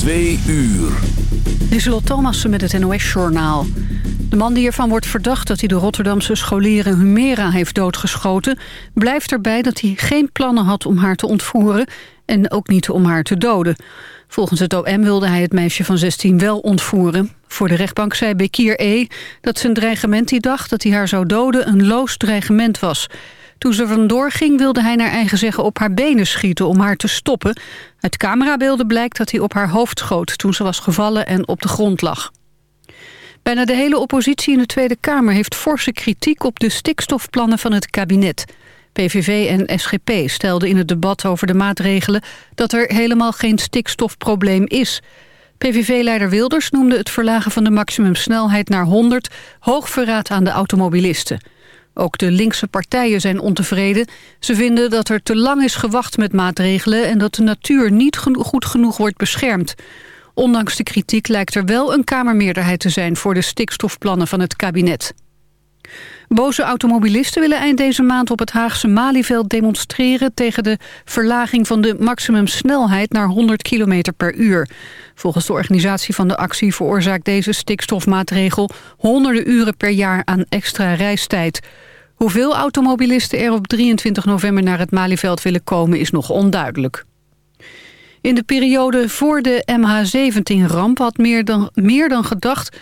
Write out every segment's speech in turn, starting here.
Twee uur. Lieselot Thomassen met het NOS-journaal. De man die ervan wordt verdacht dat hij de Rotterdamse scholieren Humera heeft doodgeschoten... blijft erbij dat hij geen plannen had om haar te ontvoeren... en ook niet om haar te doden. Volgens het OM wilde hij het meisje van 16 wel ontvoeren. Voor de rechtbank zei Bekir E. dat zijn dreigement die dag dat hij haar zou doden... een loos dreigement was... Toen ze vandoor ging wilde hij naar eigen zeggen op haar benen schieten om haar te stoppen. Uit camerabeelden blijkt dat hij op haar hoofd schoot toen ze was gevallen en op de grond lag. Bijna de hele oppositie in de Tweede Kamer heeft forse kritiek op de stikstofplannen van het kabinet. PVV en SGP stelden in het debat over de maatregelen dat er helemaal geen stikstofprobleem is. PVV-leider Wilders noemde het verlagen van de maximumsnelheid naar 100 hoogverraad aan de automobilisten. Ook de linkse partijen zijn ontevreden. Ze vinden dat er te lang is gewacht met maatregelen... en dat de natuur niet goed genoeg wordt beschermd. Ondanks de kritiek lijkt er wel een kamermeerderheid te zijn... voor de stikstofplannen van het kabinet. Boze automobilisten willen eind deze maand op het Haagse Malieveld demonstreren... tegen de verlaging van de maximumsnelheid naar 100 km per uur. Volgens de organisatie van de actie veroorzaakt deze stikstofmaatregel... honderden uren per jaar aan extra reistijd. Hoeveel automobilisten er op 23 november naar het Malieveld willen komen is nog onduidelijk. In de periode voor de MH17-ramp had meer dan, meer dan gedacht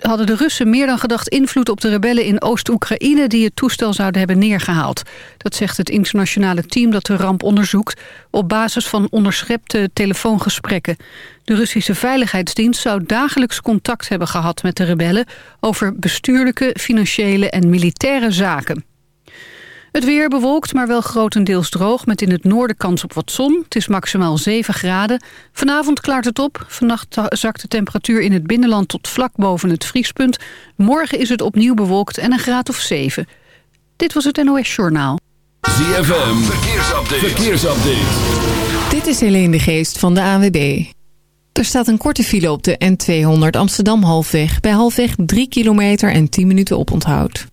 hadden de Russen meer dan gedacht invloed op de rebellen in Oost-Oekraïne... die het toestel zouden hebben neergehaald. Dat zegt het internationale team dat de ramp onderzoekt... op basis van onderschepte telefoongesprekken. De Russische Veiligheidsdienst zou dagelijks contact hebben gehad met de rebellen... over bestuurlijke, financiële en militaire zaken. Het weer bewolkt, maar wel grotendeels droog... met in het noorden kans op wat zon. Het is maximaal 7 graden. Vanavond klaart het op. Vannacht zakt de temperatuur in het binnenland tot vlak boven het vriespunt. Morgen is het opnieuw bewolkt en een graad of 7. Dit was het NOS Journaal. ZFM, verkeersupdate. verkeersupdate. Dit is Helene de Geest van de AWB. Er staat een korte file op de N200 Amsterdam-Halfweg. Bij Halfweg 3 kilometer en 10 minuten oponthoud.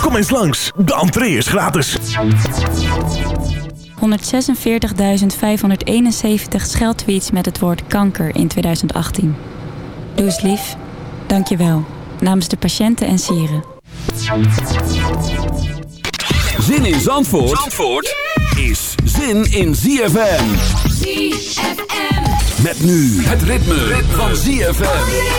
Kom eens langs, de entree is gratis. 146.571 scheldtweets met het woord kanker in 2018. Doe eens lief. Dank je wel. Namens de patiënten en sieren. Zin in Zandvoort, Zandvoort is zin in ZFM. ZFM. Met nu het ritme, van ZFM.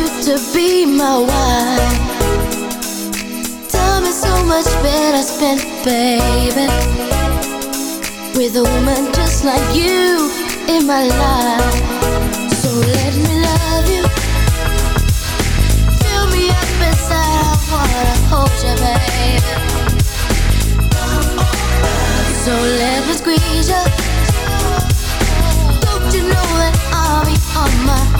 you to be my wife. Time is so much better spent, baby With a woman just like you in my life. So let me love you. Fill me up inside, I wanna hold you, baby So let me squeeze you. Don't you know that I'll be on my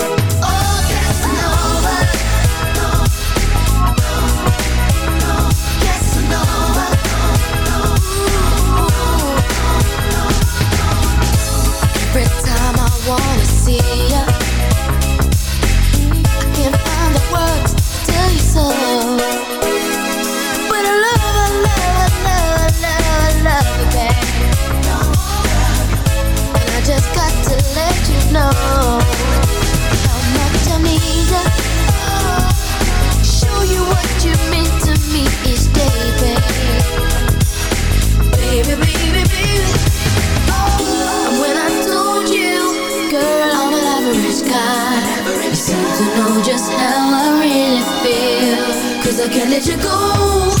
Can let you go.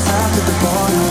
inside the corner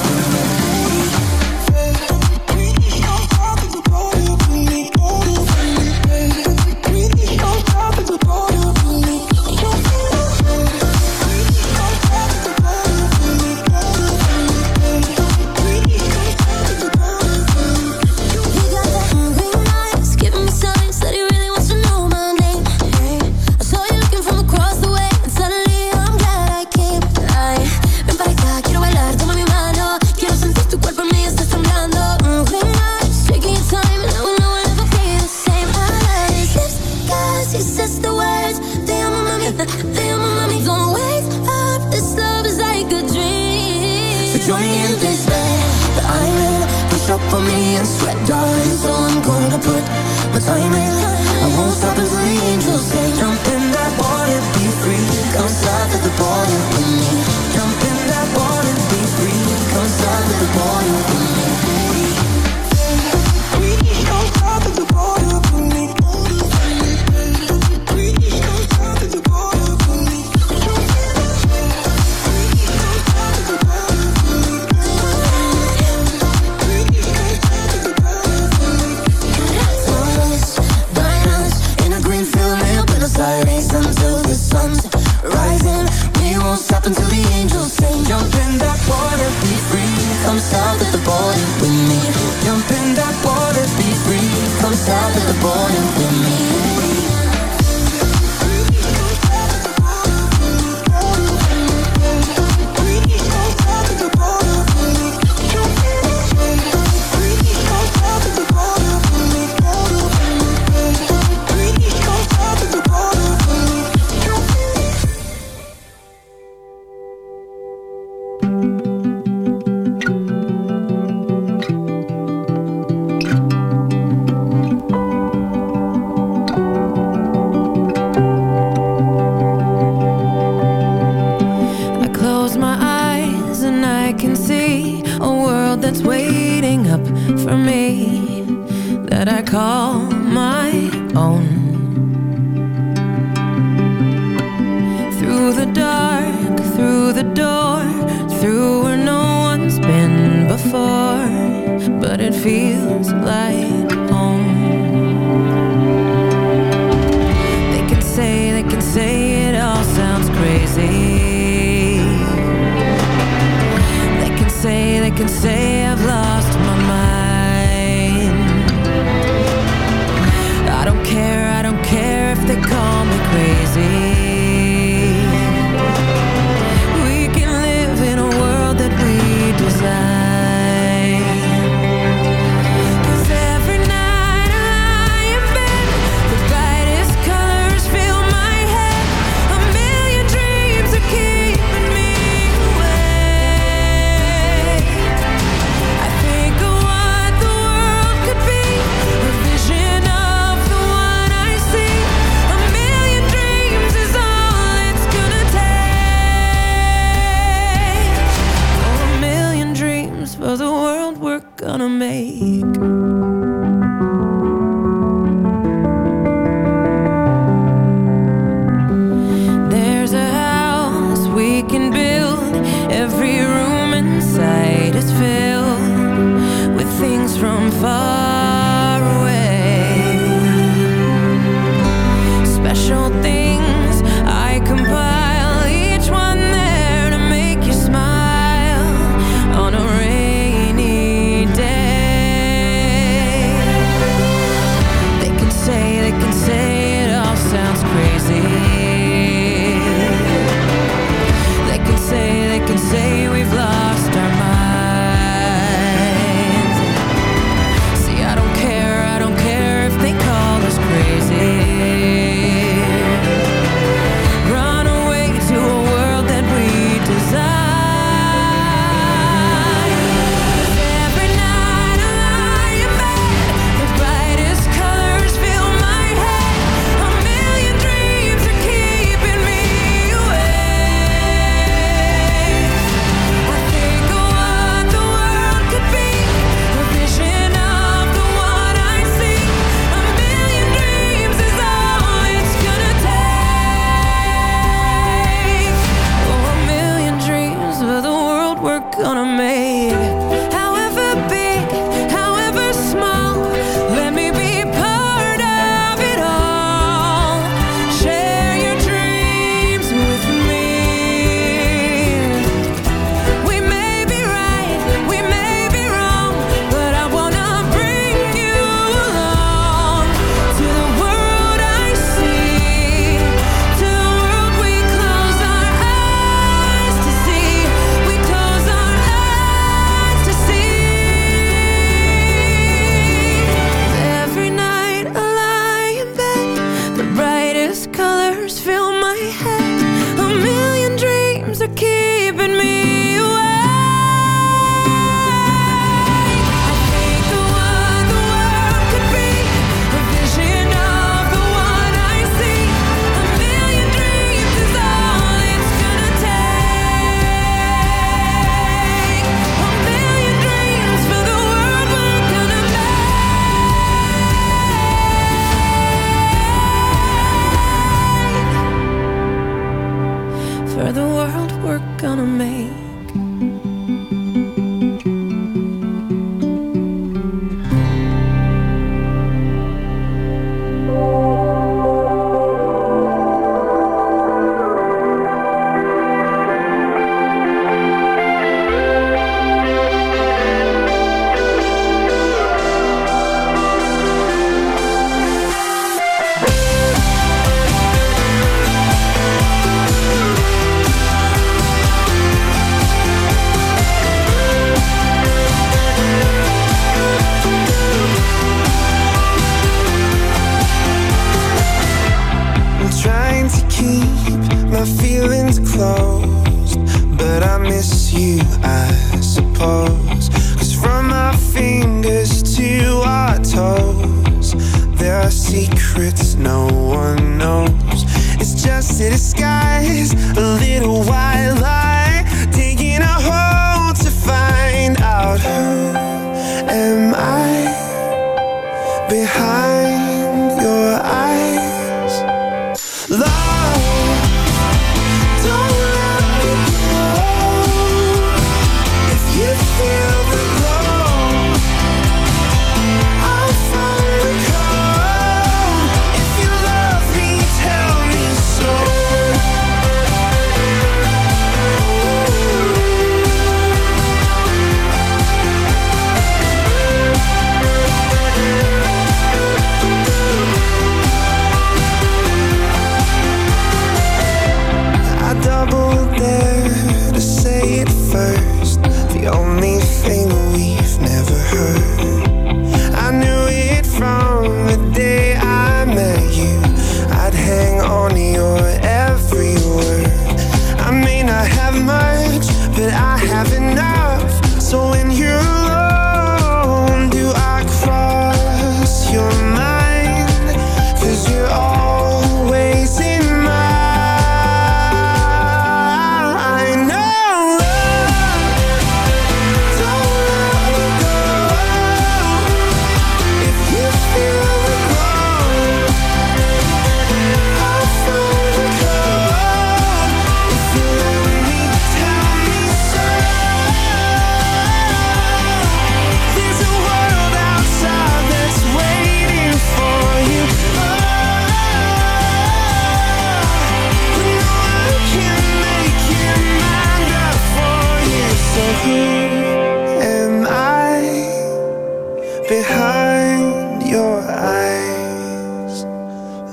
we're gonna make.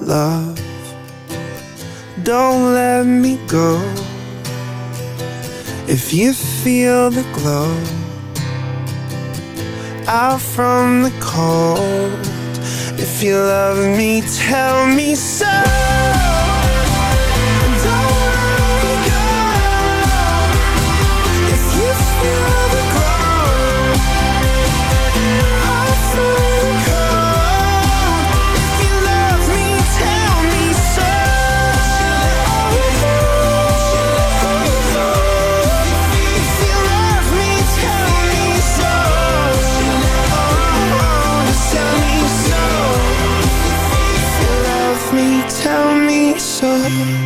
love. Don't let me go. If you feel the glow out from the cold, if you love me, tell me so. Okay.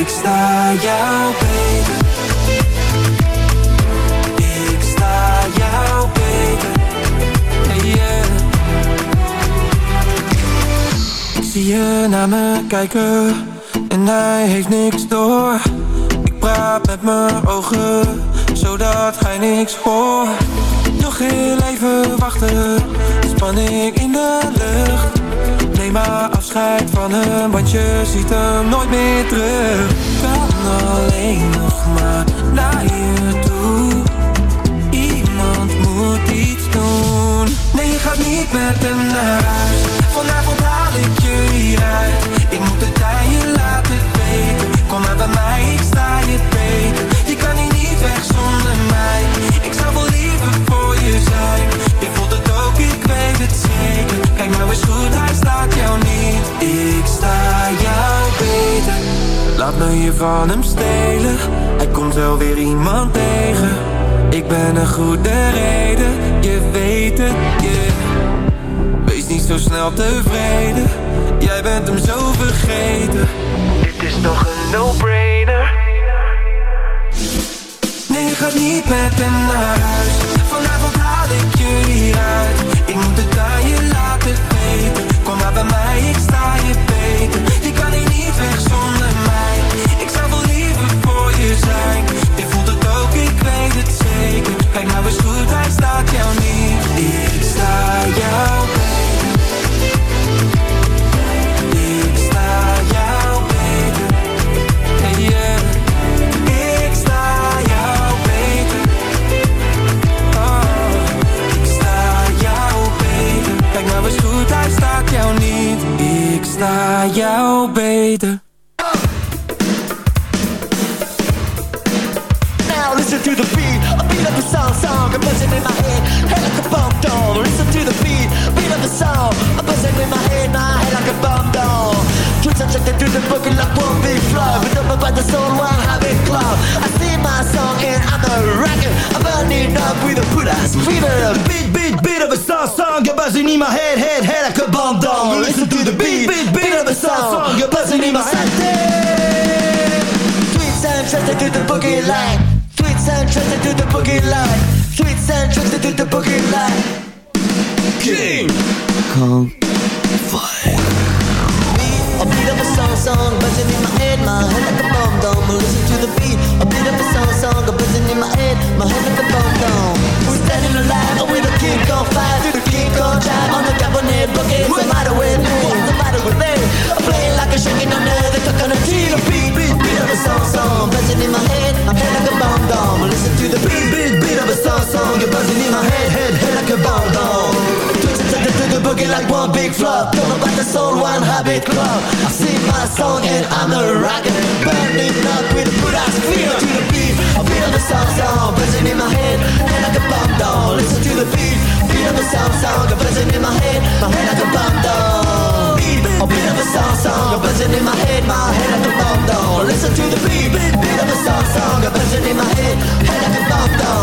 Ik sta jou beter. Ik sta jou beter. Ik zie je naar me kijken en hij heeft niks door. Ik praat met mijn ogen, zodat hij niks hoort. Nog heel even wachten, spanning in de lucht. Neem maar afscheid van hem, want je ziet hem nooit meer terug. Kan alleen nog maar naar je toe. Iemand moet iets doen. Nee, je gaat niet met hem naar huis. Vanavond haal ik je hieruit. Ik moet het aan je laten weten. Kom maar bij mij, ik sta je beter. Je kan hier niet weg zonder mij. Ik zou wel liever voor je zijn. Je voelt het ook, ik weet het zeker. Kijk nou eens goed, hij staat jou niet. Ik sta jou beter. Laat me je van hem stelen. Hij komt wel weer iemand tegen. Ik ben een goede reden, je weet het, yeah. Wees niet zo snel tevreden, jij bent hem zo vergeten. Dit is toch een no-brainer. Nee, je gaat niet met hem naar huis. Ik moet het aan je laten weten. Kom maar bij mij, ik sta je beter. Je kan hier niet weg zonder mij. Ik zou wel liever voor je zijn. buzzing in my head, my head like a bomb doll. Listen to the beat, beat, beat of a song, song. A buzzing in my head, head like a bomb doll.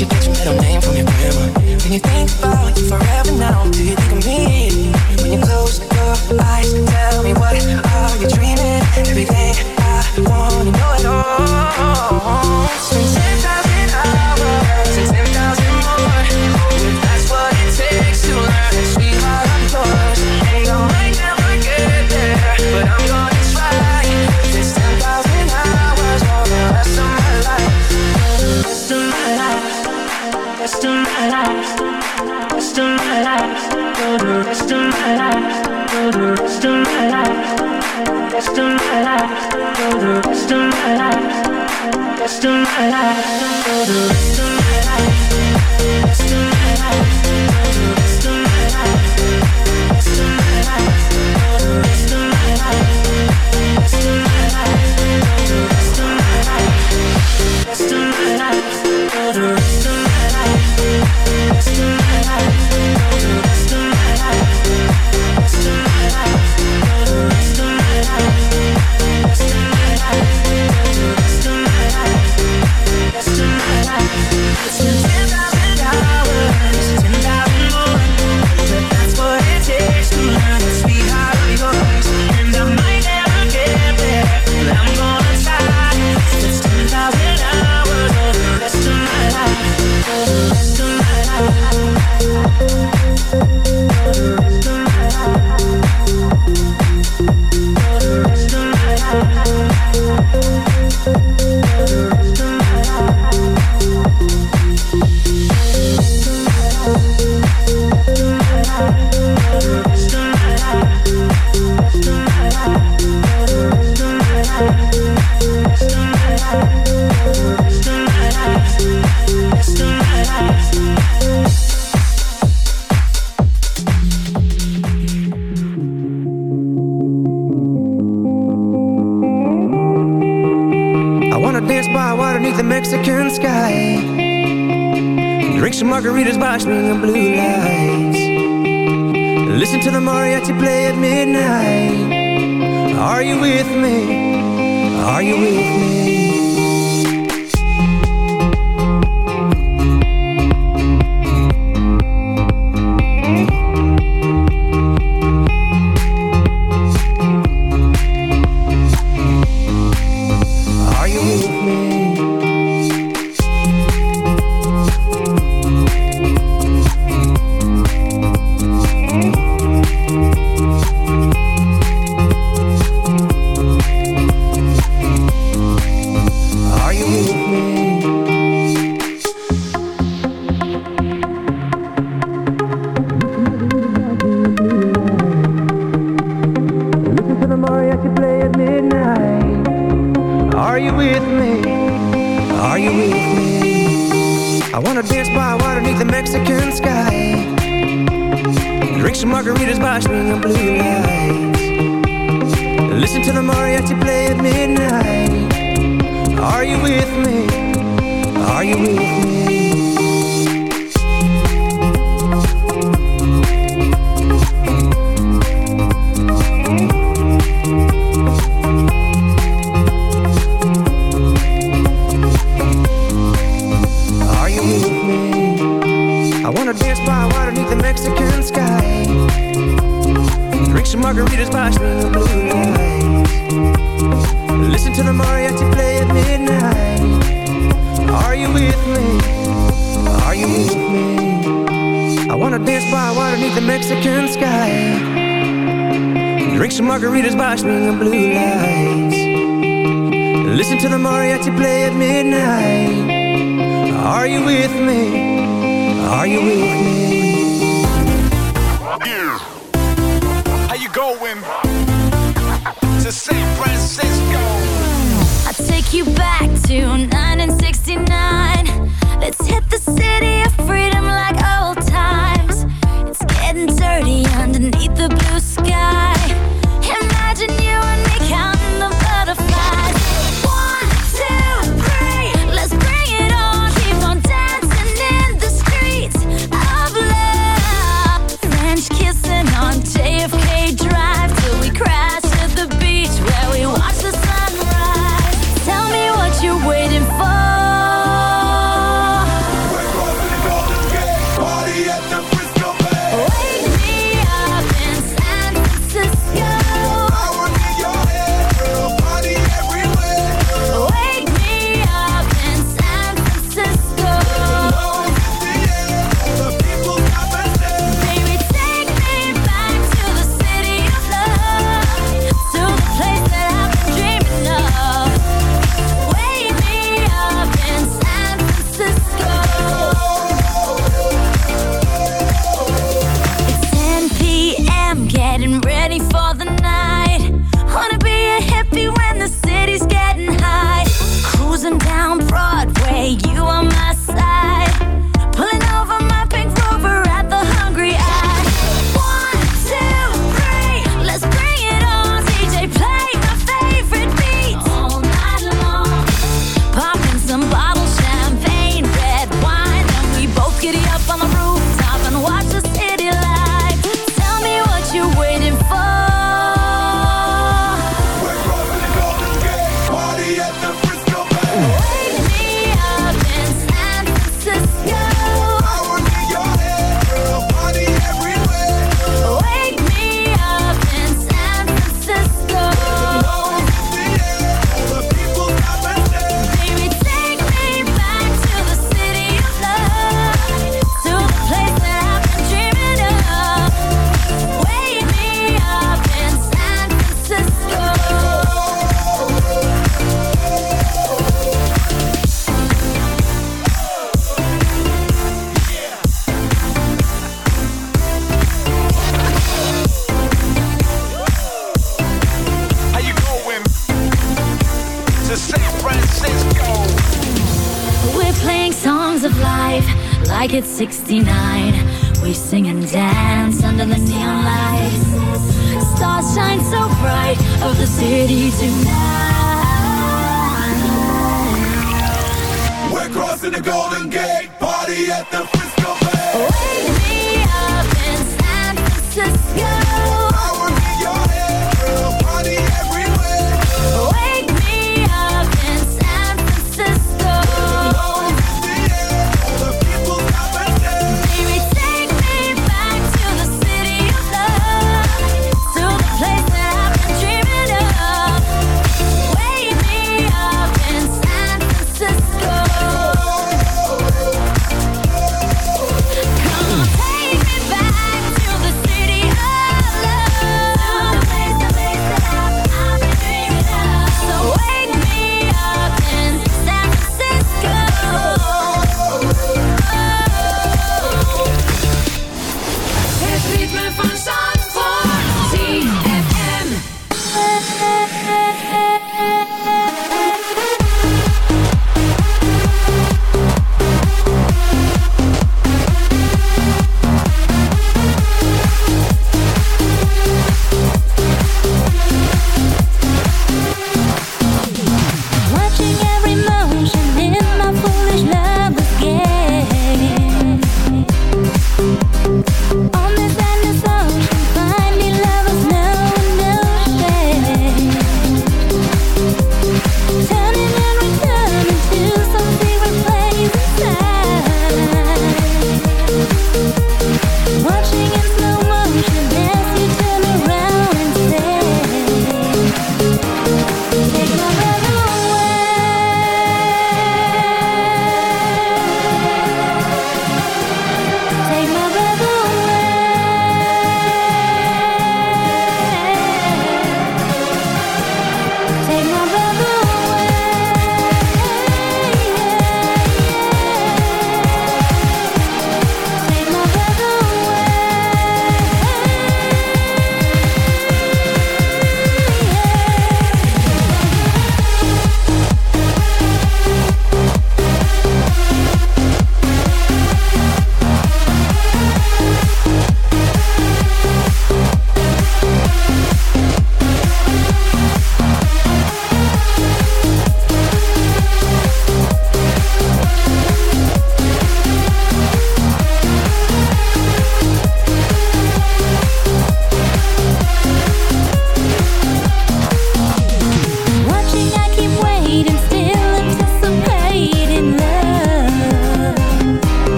you got your middle name from your grandma. When you think margaritas by me in blue light Listen to the mariachi play at midnight Are you with me? Are you with me? I wanna dance by water beneath the Mexican sky Drink some margaritas by me in blue lights Listen to the mariachi play at midnight Are you with me? Are you with me? you back to nine and six.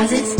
because it's